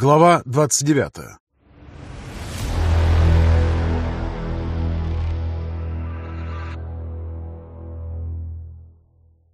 Глава 29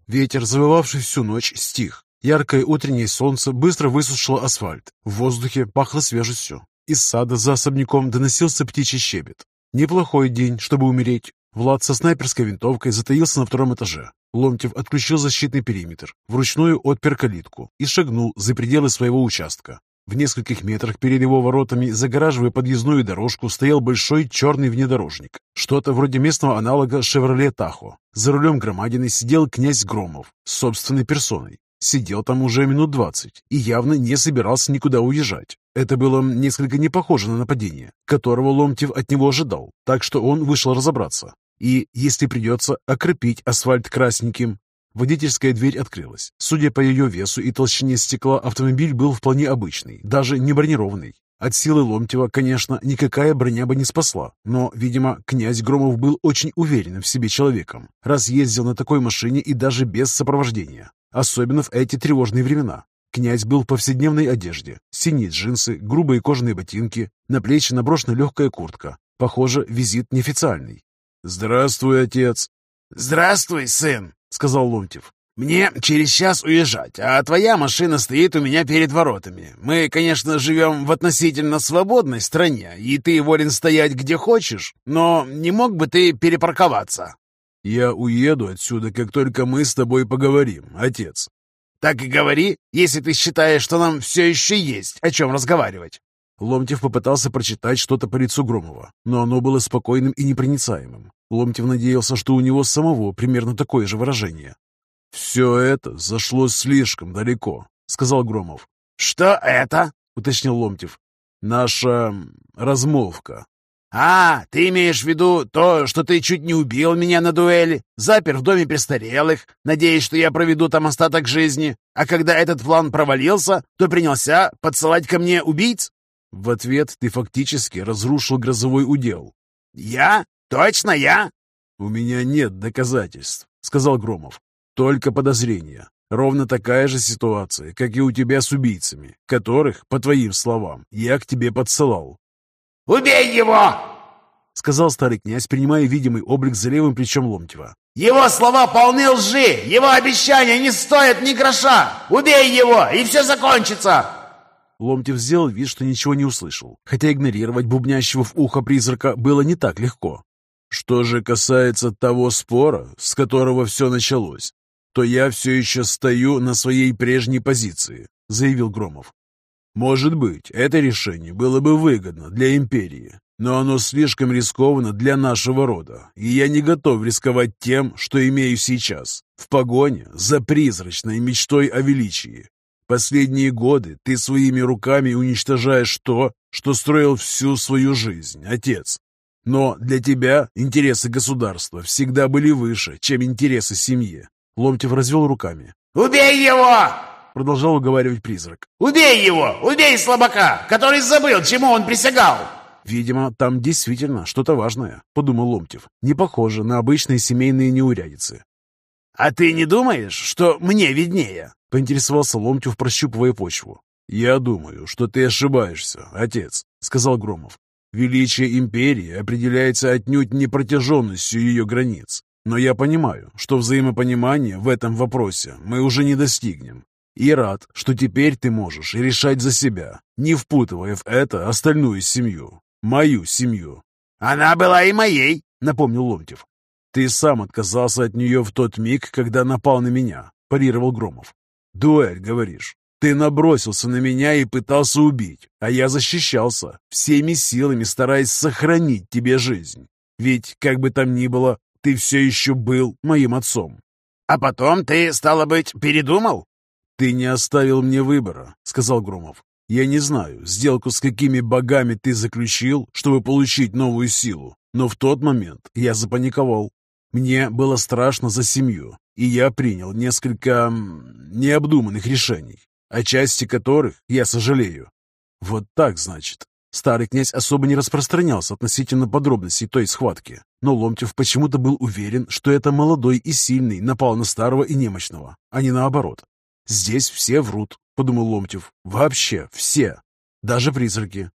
Ветер, завывавший всю ночь, стих. Яркое утреннее солнце быстро высушило асфальт. В воздухе пахло свежестью. Из сада за особняком доносился птичий щебет. Неплохой день, чтобы умереть. Влад со снайперской винтовкой затаился на втором этаже. Ломтев отключил защитный периметр, вручную отпер калитку и шагнул за пределы своего участка. В нескольких метрах перед его воротами, загораживая подъездную дорожку, стоял большой черный внедорожник. Что-то вроде местного аналога «Шевроле Тахо». За рулем громадины сидел князь Громов собственной персоной. Сидел там уже минут двадцать и явно не собирался никуда уезжать. Это было несколько не похоже на нападение, которого Ломтев от него ожидал, так что он вышел разобраться. И, если придется, окропить асфальт красненьким, Водительская дверь открылась. Судя по ее весу и толщине стекла, автомобиль был вполне обычный, даже не бронированный. От силы Ломтева, конечно, никакая броня бы не спасла, но, видимо, князь Громов был очень уверенным в себе человеком, раз ездил на такой машине и даже без сопровождения, особенно в эти тревожные времена. Князь был в повседневной одежде, синие джинсы, грубые кожаные ботинки, на плечи наброшена легкая куртка. Похоже, визит неофициальный. «Здравствуй, отец!» «Здравствуй, сын!» Сказал Ломтев. «Мне через час уезжать, а твоя машина стоит у меня перед воротами. Мы, конечно, живем в относительно свободной стране, и ты волен стоять где хочешь, но не мог бы ты перепарковаться?» «Я уеду отсюда, как только мы с тобой поговорим, отец». «Так и говори, если ты считаешь, что нам все еще есть о чем разговаривать». Ломтев попытался прочитать что-то по лицу Громова, но оно было спокойным и непроницаемым. Ломтев надеялся, что у него самого примерно такое же выражение. «Все это зашло слишком далеко», — сказал Громов. «Что это?» — уточнил Ломтев. «Наша размолвка». «А, ты имеешь в виду то, что ты чуть не убил меня на дуэли, запер в доме престарелых, надеясь, что я проведу там остаток жизни, а когда этот план провалился, то принялся подсылать ко мне убийц?» В ответ ты фактически разрушил грозовой удел. «Я? Точно я?» «У меня нет доказательств», — сказал Громов. «Только подозрения. Ровно такая же ситуация, как и у тебя с убийцами, которых, по твоим словам, я к тебе подсылал». «Убей его!» — сказал старый князь, принимая видимый облик за левым плечом Ломтева. «Его слова полны лжи! Его обещания не стоят ни гроша! Убей его, и все закончится!» Ломтев сделал вид, что ничего не услышал, хотя игнорировать бубнящего в ухо призрака было не так легко. Что же касается того спора, с которого все началось, то я все еще стою на своей прежней позиции, заявил Громов. Может быть, это решение было бы выгодно для империи, но оно слишком рискованно для нашего рода, и я не готов рисковать тем, что имею сейчас, в погоне за призрачной мечтой о величии. Последние годы ты своими руками уничтожаешь то, что строил всю свою жизнь, отец. Но для тебя интересы государства всегда были выше, чем интересы семьи. Ломтев развел руками. «Убей его!» Продолжал уговаривать призрак. «Убей его! Убей слабака, который забыл, чему он присягал!» «Видимо, там действительно что-то важное», — подумал Ломтев. «Не похоже на обычные семейные неурядицы». «А ты не думаешь, что мне виднее?» Поинтересовался Ломтев, прощупывая почву. «Я думаю, что ты ошибаешься, отец», — сказал Громов. «Величие империи определяется отнюдь не протяженностью ее границ. Но я понимаю, что взаимопонимания в этом вопросе мы уже не достигнем. И рад, что теперь ты можешь решать за себя, не впутывая в это остальную семью, мою семью». «Она была и моей», — напомнил Ломтев. «Ты сам отказался от нее в тот миг, когда напал на меня», — парировал Громов. «Дуэль, говоришь? Ты набросился на меня и пытался убить, а я защищался, всеми силами стараясь сохранить тебе жизнь. Ведь, как бы там ни было, ты все еще был моим отцом». «А потом ты, стало быть, передумал?» «Ты не оставил мне выбора», — сказал Громов. «Я не знаю, сделку с какими богами ты заключил, чтобы получить новую силу, но в тот момент я запаниковал. Мне было страшно за семью, и я принял несколько необдуманных решений, о части которых я сожалею. Вот так, значит. Старый князь особо не распространялся относительно подробностей той схватки, но Ломтев почему-то был уверен, что это молодой и сильный напал на старого и немощного, а не наоборот. «Здесь все врут», — подумал Ломтев. «Вообще все». даже призраки.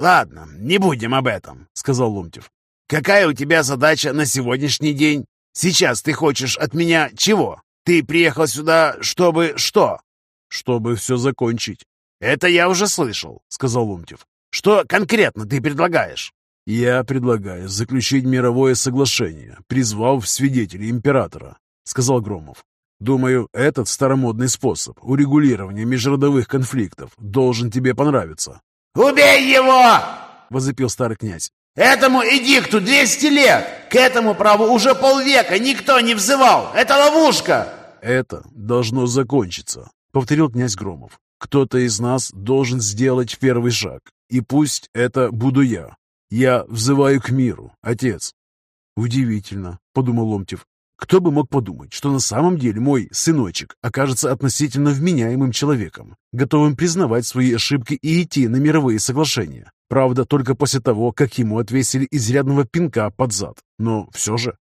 «Ладно, не будем об этом», — сказал Ломтев. «Какая у тебя задача на сегодняшний день? Сейчас ты хочешь от меня чего? Ты приехал сюда, чтобы что?» «Чтобы все закончить». «Это я уже слышал», — сказал Ломтев. «Что конкретно ты предлагаешь?» «Я предлагаю заключить мировое соглашение, призвав свидетелей императора», — сказал Громов. «Думаю, этот старомодный способ урегулирования межродовых конфликтов должен тебе понравиться». «Убей его!» — возопил старый князь. «Этому эдикту 200 лет! К этому праву уже полвека никто не взывал! Это ловушка!» «Это должно закончиться», — повторил князь Громов. «Кто-то из нас должен сделать первый шаг, и пусть это буду я. Я взываю к миру, отец». «Удивительно», — подумал Ломтев. Кто бы мог подумать, что на самом деле мой сыночек окажется относительно вменяемым человеком, готовым признавать свои ошибки и идти на мировые соглашения. Правда, только после того, как ему отвесили изрядного пинка под зад. Но все же.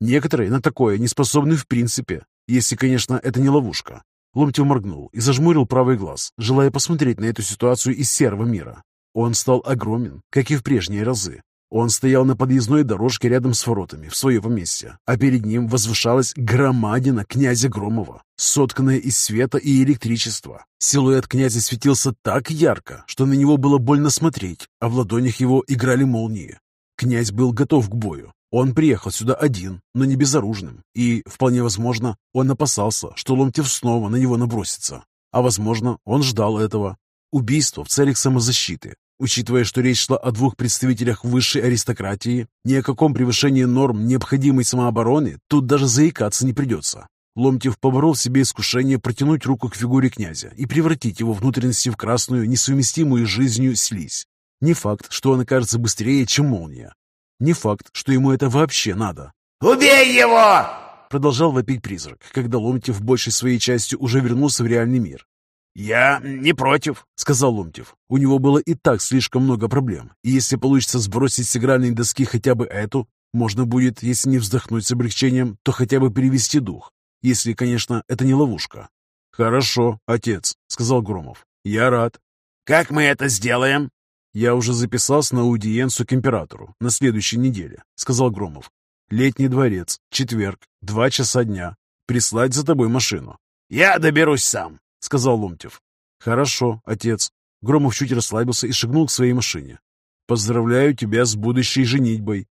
Некоторые на такое не способны в принципе, если, конечно, это не ловушка. Ломтев моргнул и зажмурил правый глаз, желая посмотреть на эту ситуацию из серого мира. Он стал огромен, как и в прежние разы. Он стоял на подъездной дорожке рядом с воротами в своем поместье, а перед ним возвышалась громадина князя Громова, сотканная из света и электричества. Силуэт князя светился так ярко, что на него было больно смотреть, а в ладонях его играли молнии. Князь был готов к бою. Он приехал сюда один, но не безоружным, и, вполне возможно, он опасался, что Ломтев снова на него набросится. А возможно, он ждал этого. Убийство в целях самозащиты, Учитывая, что речь шла о двух представителях высшей аристократии, ни о каком превышении норм необходимой самообороны тут даже заикаться не придется. Ломтев поборол себе искушение протянуть руку к фигуре князя и превратить его внутренности в красную, несовместимую с жизнью слизь. Не факт, что он окажется быстрее, чем молния. Не факт, что ему это вообще надо. «Убей его!» Продолжал вопить призрак, когда Ломтев большей своей частью уже вернулся в реальный мир. «Я не против», — сказал Ломтев. У него было и так слишком много проблем, и если получится сбросить с игральной доски хотя бы эту, можно будет, если не вздохнуть с облегчением, то хотя бы перевести дух. Если, конечно, это не ловушка. «Хорошо, отец», — сказал Громов. «Я рад». «Как мы это сделаем?» «Я уже записался на аудиенцию к императору на следующей неделе», — сказал Громов. «Летний дворец, четверг, два часа дня. Прислать за тобой машину». «Я доберусь сам», — сказал Ломтев. «Хорошо, отец». Громов чуть расслабился и шагнул к своей машине. «Поздравляю тебя с будущей женитьбой».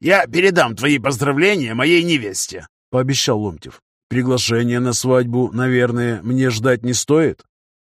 «Я передам твои поздравления моей невесте», — пообещал Ломтев. «Приглашение на свадьбу, наверное, мне ждать не стоит?»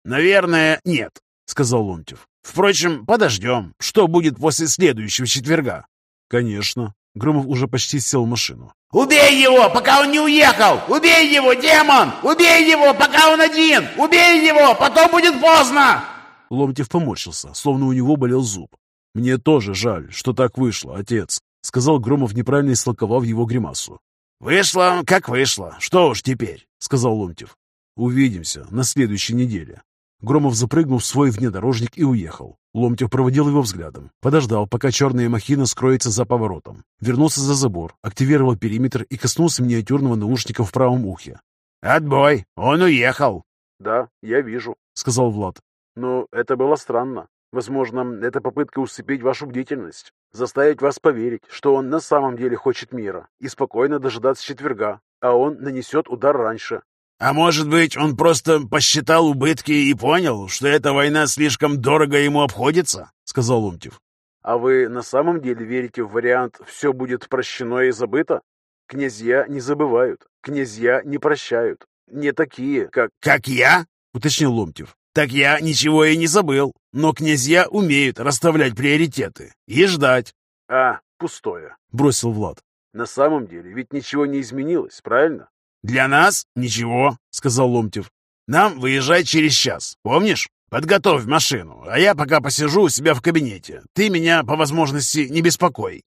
«Наверное, нет», — сказал Ломтев. «Впрочем, подождем. Что будет после следующего четверга?» «Конечно». Громов уже почти сел в машину. «Убей его, пока он не уехал! Убей его, демон! Убей его, пока он один! Убей его, потом будет поздно!» Ломтев поморщился, словно у него болел зуб. «Мне тоже жаль, что так вышло, отец», — сказал Громов, неправильно истолковав его гримасу. «Вышло, как вышло. Что уж теперь», — сказал Ломтев. «Увидимся на следующей неделе». Громов запрыгнул в свой внедорожник и уехал. Ломтев проводил его взглядом, подождал, пока черная махина скроется за поворотом. Вернулся за забор, активировал периметр и коснулся миниатюрного наушника в правом ухе. «Отбой! Он уехал!» «Да, я вижу», — сказал Влад. «Но это было странно. Возможно, это попытка усыпить вашу бдительность, заставить вас поверить, что он на самом деле хочет мира и спокойно дожидаться четверга, а он нанесет удар раньше. А может быть, он просто посчитал убытки и понял, что эта война слишком дорого ему обходится?» — сказал Ломтев. «А вы на самом деле верите в вариант «все будет прощено и забыто»? Князья не забывают, князья не прощают. Не такие, как...» «Как я?» — уточнил Ломтев. «Так я ничего и не забыл, но князья умеют расставлять приоритеты и ждать». «А, пустое», — бросил Влад. «На самом деле ведь ничего не изменилось, правильно? «Для нас ничего», — сказал Ломтев. «Нам выезжать через час, помнишь? Подготовь машину, а я пока посижу у себя в кабинете. Ты меня, по возможности, не беспокой».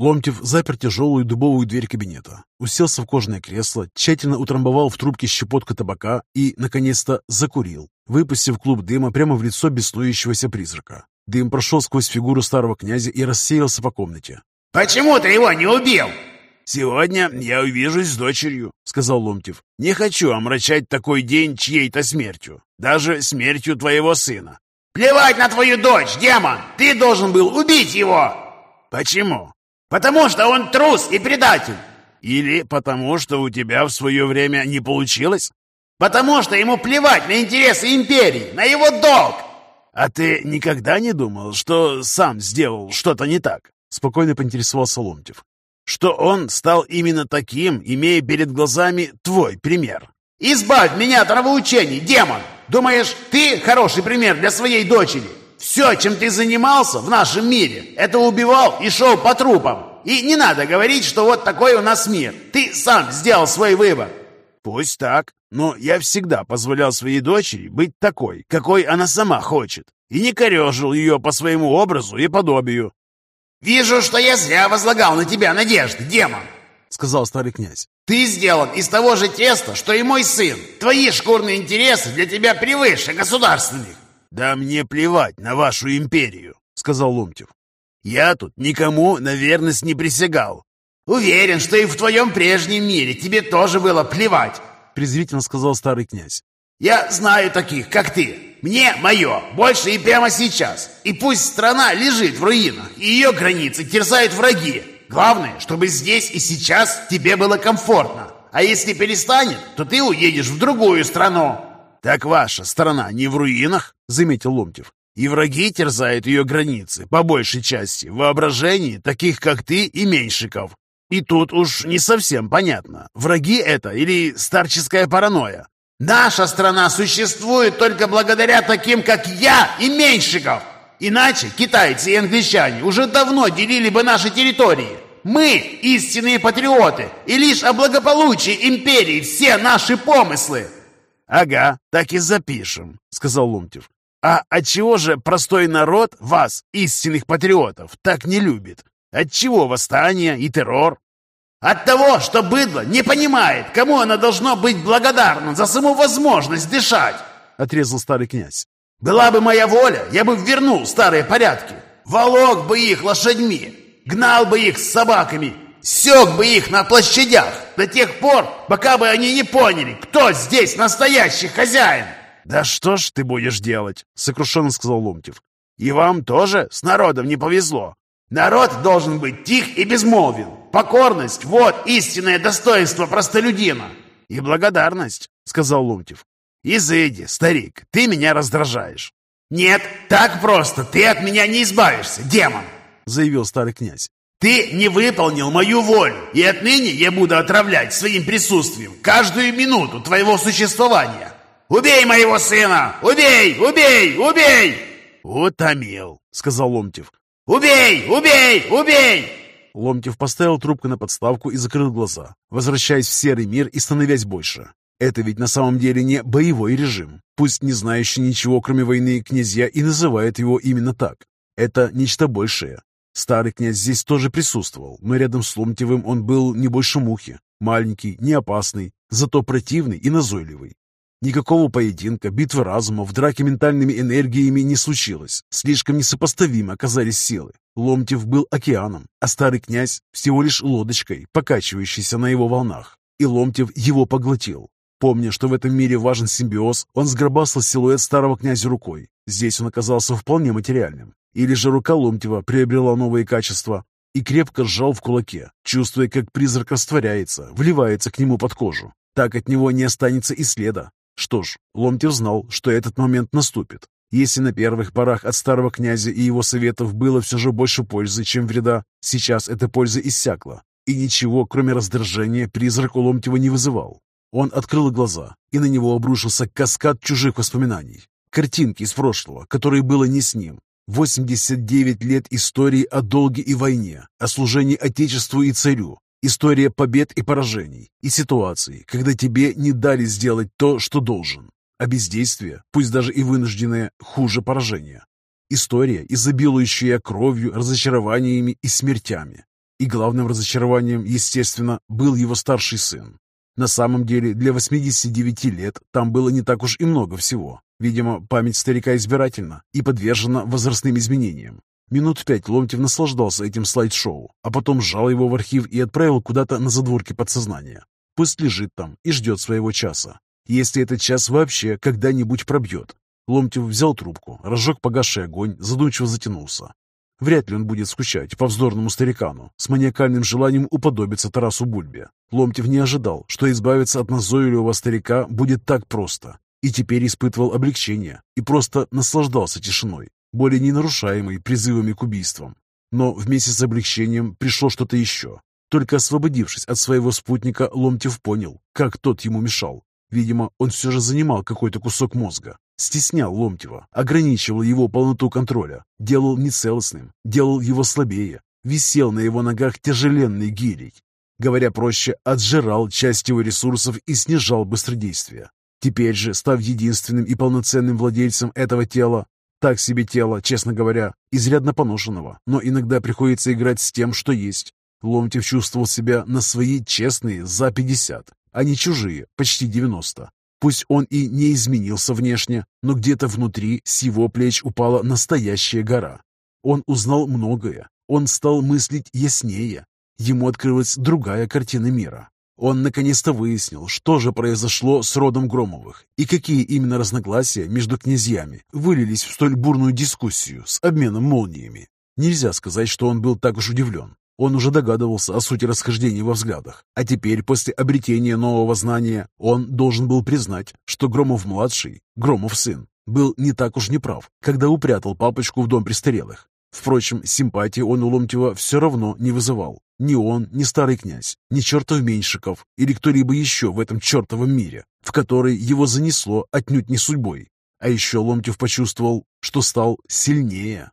Ломтев запер тяжелую дубовую дверь кабинета, уселся в кожаное кресло, тщательно утрамбовал в трубке щепотку табака и, наконец-то, закурил, выпустив клуб дыма прямо в лицо беснующегося призрака. Дым прошел сквозь фигуру старого князя и рассеялся по комнате. «Почему ты его не убил?» «Сегодня я увижусь с дочерью», — сказал Ломтев. «Не хочу омрачать такой день чьей-то смертью, даже смертью твоего сына». «Плевать на твою дочь, демон! Ты должен был убить его!» «Почему?» «Потому что он трус и предатель!» «Или потому что у тебя в свое время не получилось?» «Потому что ему плевать на интересы империи, на его долг!» «А ты никогда не думал, что сам сделал что-то не так?» Спокойно поинтересовался Ломтев. «Что он стал именно таким, имея перед глазами твой пример?» «Избавь меня от нравоучений, демон! Думаешь, ты хороший пример для своей дочери? Все, чем ты занимался в нашем мире, это убивал и шел по трупам. И не надо говорить, что вот такой у нас мир. Ты сам сделал свой выбор». «Пусть так, но я всегда позволял своей дочери быть такой, какой она сама хочет, и не корежил ее по своему образу и подобию». «Вижу, что я зря возлагал на тебя надежды, демон», — сказал старый князь. «Ты сделан из того же теста, что и мой сын. Твои шкурные интересы для тебя превыше государственных». «Да мне плевать на вашу империю», — сказал Ломтев. «Я тут никому на верность не присягал». «Уверен, что и в твоем прежнем мире тебе тоже было плевать презрительно сказал старый князь. «Я знаю таких, как ты. Мне мое, больше и прямо сейчас. И пусть страна лежит в руинах, и ее границы терзают враги. Главное, чтобы здесь и сейчас тебе было комфортно. А если перестанет, то ты уедешь в другую страну». «Так ваша страна не в руинах?» — заметил Ломтев. «И враги терзают ее границы, по большей части, в таких, как ты и Меньшиков. И тут уж не совсем понятно, враги это или старческая паранойя. Наша страна существует только благодаря таким, как я и Меньшиков. Иначе китайцы и англичане уже давно делили бы наши территории. Мы истинные патриоты, и лишь о благополучии империи все наши помыслы. Ага, так и запишем, сказал Ломтев. А отчего же простой народ вас, истинных патриотов, так не любит? Отчего восстание и террор? От того, что быдло не понимает, кому оно должно быть благодарно за саму возможность дышать, отрезал старый князь. Была бы моя воля, я бы вернул старые порядки. Волок бы их лошадьми, гнал бы их с собаками, сёк бы их на площадях до тех пор, пока бы они не поняли, кто здесь настоящий хозяин. «Да что ж ты будешь делать?» — сокрушенно сказал Ломтев. «И вам тоже с народом не повезло. Народ должен быть тих и безмолвен. Покорность – вот истинное достоинство простолюдина. И благодарность, сказал Ломтев. Изыди, старик, ты меня раздражаешь. Нет, так просто ты от меня не избавишься, демон, заявил старый князь. Ты не выполнил мою волю, и отныне я буду отравлять своим присутствием каждую минуту твоего существования. Убей моего сына! Убей! Убей! Убей! Утомил, сказал Ломтев. «Убей! Убей! Убей!» Ломтев поставил трубку на подставку и закрыл глаза, возвращаясь в серый мир и становясь больше. Это ведь на самом деле не боевой режим. Пусть не знающий ничего, кроме войны, князья и называют его именно так. Это нечто большее. Старый князь здесь тоже присутствовал, но рядом с Ломтевым он был не больше мухи. Маленький, не опасный, зато противный и назойливый. Никакого поединка, битвы разумов, драки ментальными энергиями не случилось. Слишком несопоставимы оказались силы. Ломтев был океаном, а старый князь всего лишь лодочкой, покачивающейся на его волнах. И Ломтев его поглотил. Помня, что в этом мире важен симбиоз, он сгробастал силуэт старого князя рукой. Здесь он оказался вполне материальным. Или же рука Ломтева приобрела новые качества и крепко сжал в кулаке, чувствуя, как призрак растворяется, вливается к нему под кожу. Так от него не останется и следа. Что ж, Ломтев знал, что этот момент наступит. Если на первых порах от старого князя и его советов было все же больше пользы, чем вреда, сейчас эта польза иссякла, и ничего, кроме раздражения, призрак у Ломтева не вызывал. Он открыл глаза, и на него обрушился каскад чужих воспоминаний. Картинки из прошлого, которые было не с ним. 89 лет истории о долге и войне, о служении Отечеству и царю, История побед и поражений, и ситуаций, когда тебе не дали сделать то, что должен. А бездействие, пусть даже и вынужденное, хуже поражения. История, изобилующая кровью, разочарованиями и смертями. И главным разочарованием, естественно, был его старший сын. На самом деле, для 89 лет там было не так уж и много всего. Видимо, память старика избирательна и подвержена возрастным изменениям. Минут пять Ломтев наслаждался этим слайд-шоу, а потом сжал его в архив и отправил куда-то на задворки подсознания. Пусть лежит там и ждет своего часа. Если этот час вообще когда-нибудь пробьет. Ломтев взял трубку, разжег погасший огонь, задумчиво затянулся. Вряд ли он будет скучать по вздорному старикану с маниакальным желанием уподобиться Тарасу Бульбе. Ломтев не ожидал, что избавиться от назойливого старика будет так просто. И теперь испытывал облегчение и просто наслаждался тишиной более не нарушаемый призывами к убийствам. Но вместе с облегчением пришло что-то еще. Только освободившись от своего спутника, Ломтев понял, как тот ему мешал. Видимо, он все же занимал какой-то кусок мозга, стеснял Ломтева, ограничивал его полноту контроля, делал нецелостным, делал его слабее, висел на его ногах тяжеленный гирей. Говоря проще, отжирал часть его ресурсов и снижал быстродействие. Теперь же, став единственным и полноценным владельцем этого тела, так себе тело, честно говоря, изрядно поношенного, но иногда приходится играть с тем, что есть. Ломтев чувствовал себя на свои честные за 50, а не чужие, почти 90. Пусть он и не изменился внешне, но где-то внутри с его плеч упала настоящая гора. Он узнал многое, он стал мыслить яснее. Ему открылась другая картина мира. Он наконец-то выяснил, что же произошло с родом Громовых и какие именно разногласия между князьями вылились в столь бурную дискуссию с обменом молниями. Нельзя сказать, что он был так уж удивлен. Он уже догадывался о сути расхождений во взглядах, а теперь, после обретения нового знания, он должен был признать, что Громов-младший, Громов-сын, был не так уж неправ, когда упрятал папочку в дом престарелых. Впрочем, симпатии он у Ломтева все равно не вызывал. Ни он, ни старый князь, ни чертов Меньшиков или кто-либо еще в этом чертовом мире, в который его занесло отнюдь не судьбой. А еще Ломтев почувствовал, что стал сильнее.